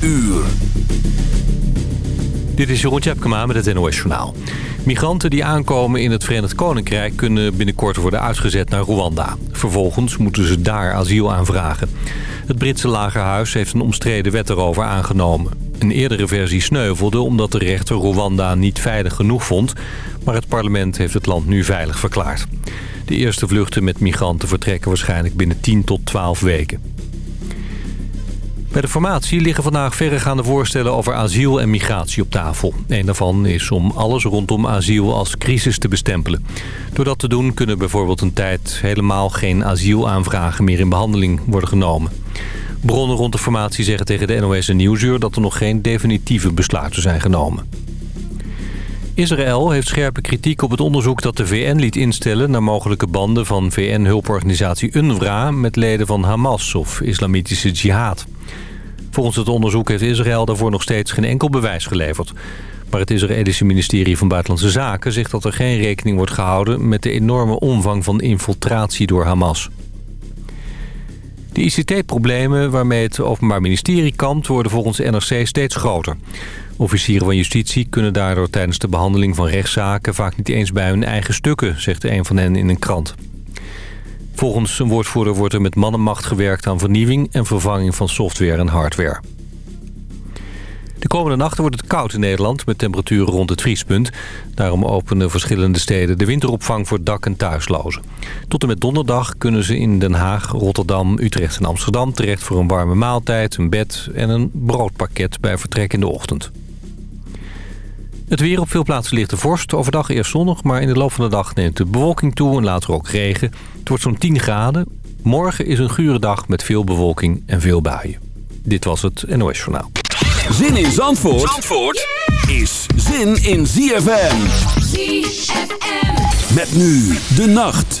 uur. Dit is Jeroen Tjepkema met het NOS Journaal. Migranten die aankomen in het Verenigd Koninkrijk... kunnen binnenkort worden uitgezet naar Rwanda. Vervolgens moeten ze daar asiel aanvragen. Het Britse lagerhuis heeft een omstreden wet erover aangenomen. Een eerdere versie sneuvelde omdat de rechter Rwanda niet veilig genoeg vond... maar het parlement heeft het land nu veilig verklaard. De eerste vluchten met migranten vertrekken waarschijnlijk binnen 10 tot 12 weken. Bij de formatie liggen vandaag verregaande voorstellen over asiel en migratie op tafel. Een daarvan is om alles rondom asiel als crisis te bestempelen. Door dat te doen kunnen bijvoorbeeld een tijd helemaal geen asielaanvragen meer in behandeling worden genomen. Bronnen rond de formatie zeggen tegen de NOS en Nieuwsuur dat er nog geen definitieve besluiten zijn genomen. Israël heeft scherpe kritiek op het onderzoek dat de VN liet instellen... naar mogelijke banden van VN-hulporganisatie UNRWA... met leden van Hamas of Islamitische Jihad. Volgens het onderzoek heeft Israël daarvoor nog steeds geen enkel bewijs geleverd. Maar het Israëlische ministerie van Buitenlandse Zaken zegt dat er geen rekening wordt gehouden... met de enorme omvang van infiltratie door Hamas. De ICT-problemen waarmee het Openbaar Ministerie kampt... worden volgens NRC steeds groter. Officieren van justitie kunnen daardoor tijdens de behandeling van rechtszaken... vaak niet eens bij hun eigen stukken, zegt een van hen in een krant. Volgens een woordvoerder wordt er met mannenmacht gewerkt aan vernieuwing... en vervanging van software en hardware. De komende nachten wordt het koud in Nederland met temperaturen rond het vriespunt. Daarom openen verschillende steden de winteropvang voor dak- en thuislozen. Tot en met donderdag kunnen ze in Den Haag, Rotterdam, Utrecht en Amsterdam... terecht voor een warme maaltijd, een bed en een broodpakket bij vertrek in de ochtend. Het weer op veel plaatsen ligt de vorst. Overdag eerst zonnig, maar in de loop van de dag neemt de bewolking toe en later ook regen. Het wordt zo'n 10 graden. Morgen is een gure dag met veel bewolking en veel buien. Dit was het NOS Journaal. Zin in Zandvoort, Zandvoort is zin in ZFM. ZFM. Met nu de nacht.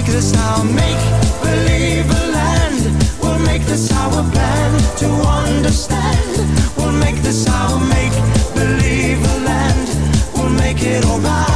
make this our make believe land. We'll make this our plan to understand. We'll make this our make believe land. We'll make it all right.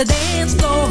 The dance floor,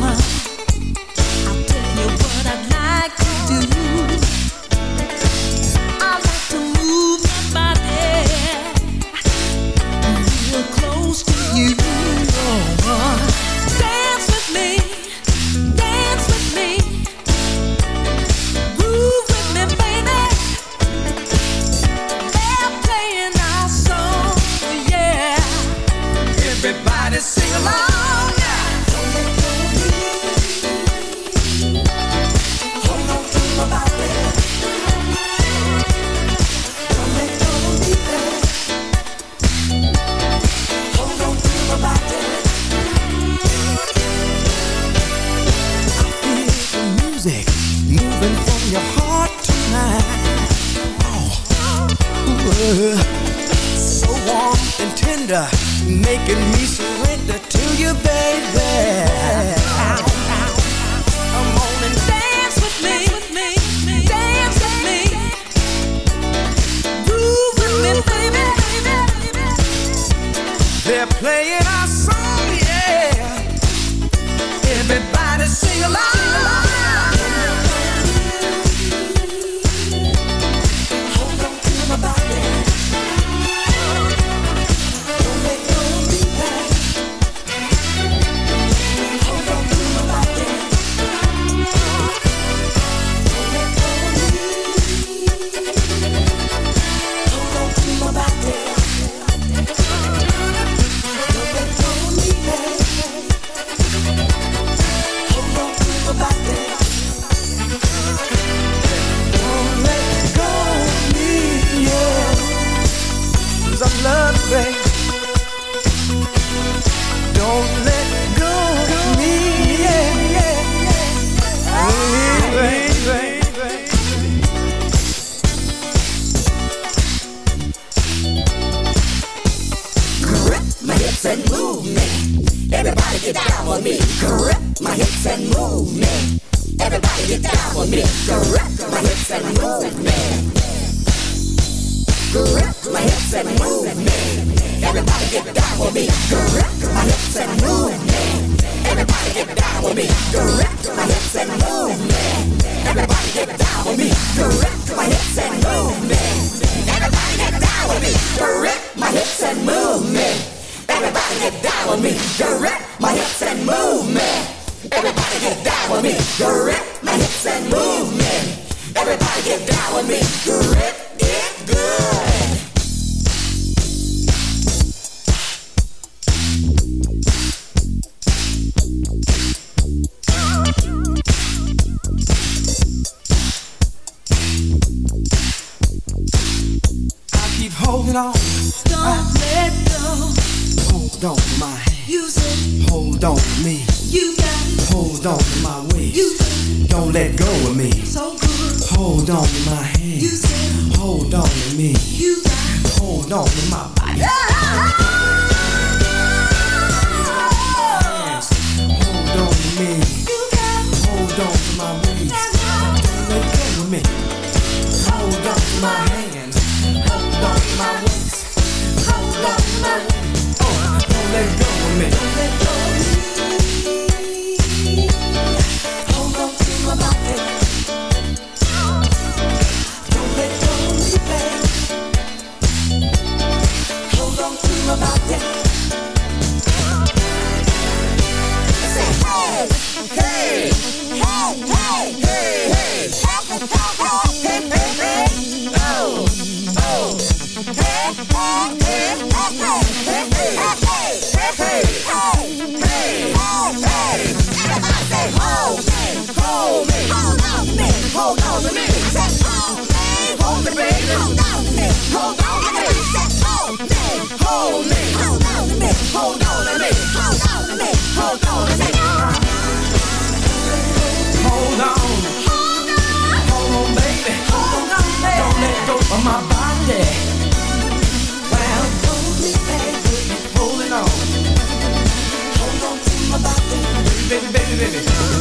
Thank you.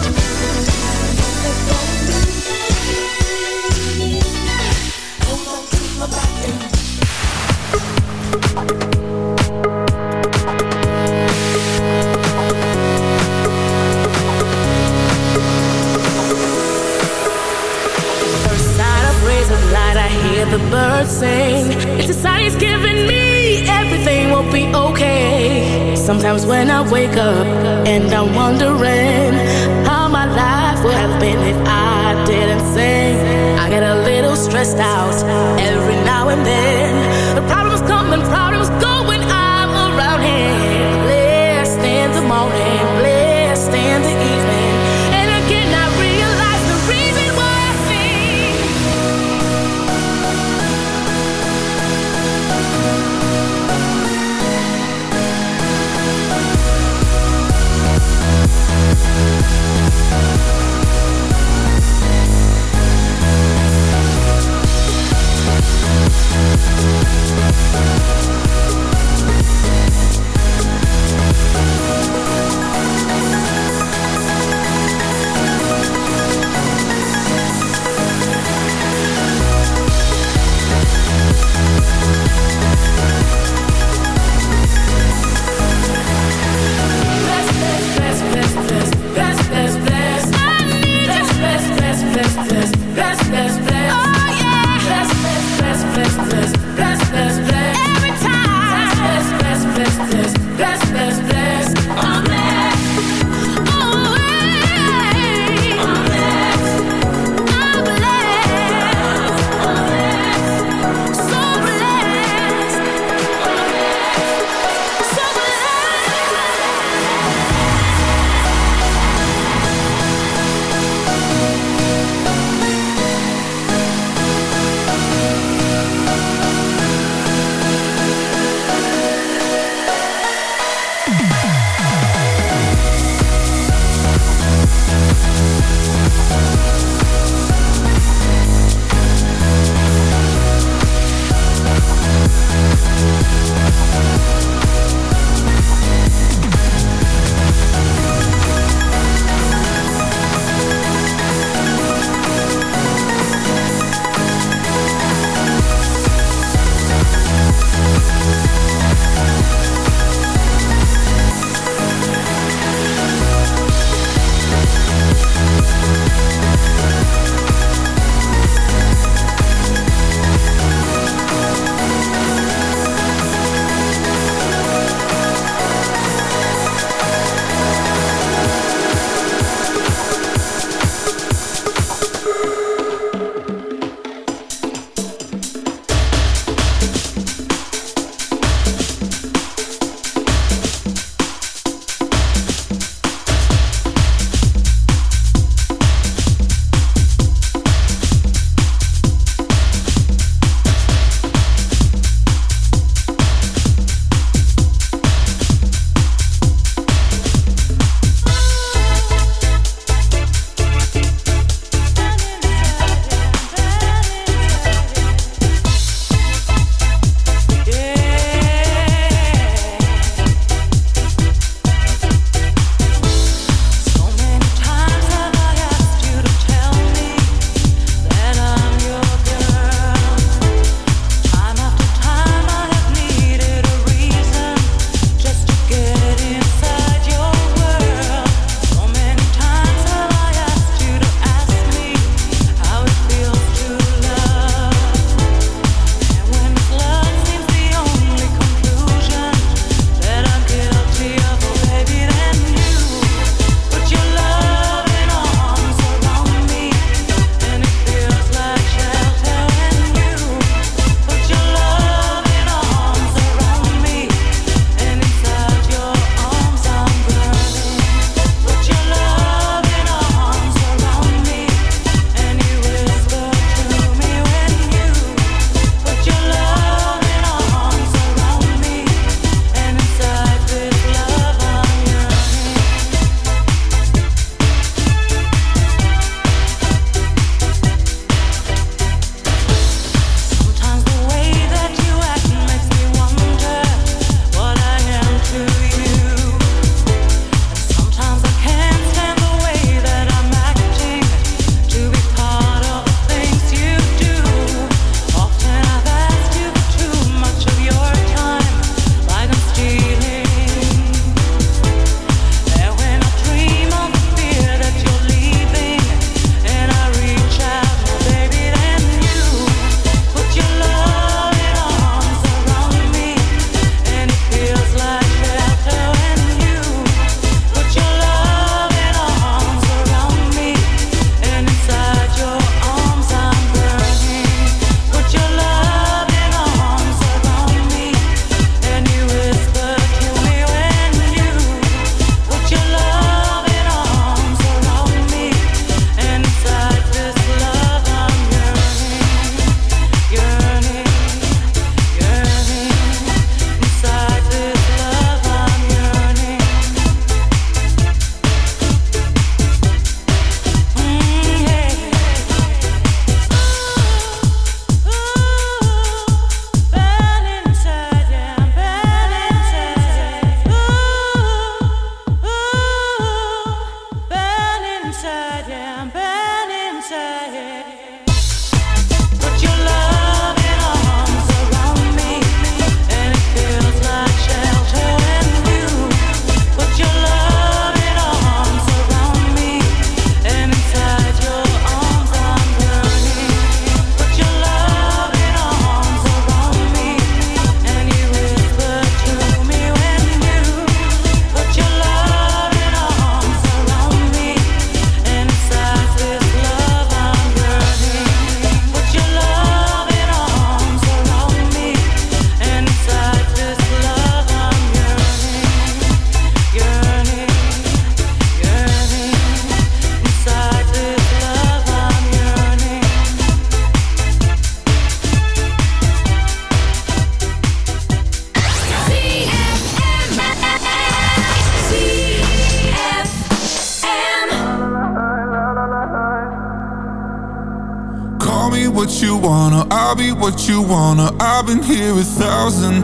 hear the birds sing. If society's giving me everything, won't be okay. Sometimes when I wake up and I'm wondering how my life would have been if I didn't sing, I get a little stressed out every now and then.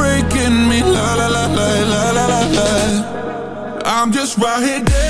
breaking me, la la la la la la la. I'm just right here.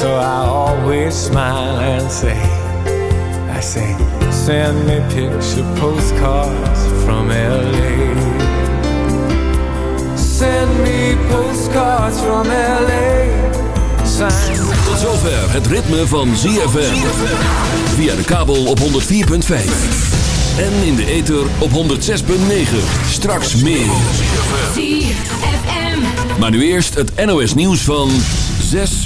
so I always smile and say, I say, Send me picture postcards from LA. Send me postcards from LA. Tot zover het ritme van ZFM. Via de kabel op 104.5. En in de ether op 106.9. Straks meer. ZFM. Maar nu eerst het NOS nieuws van 6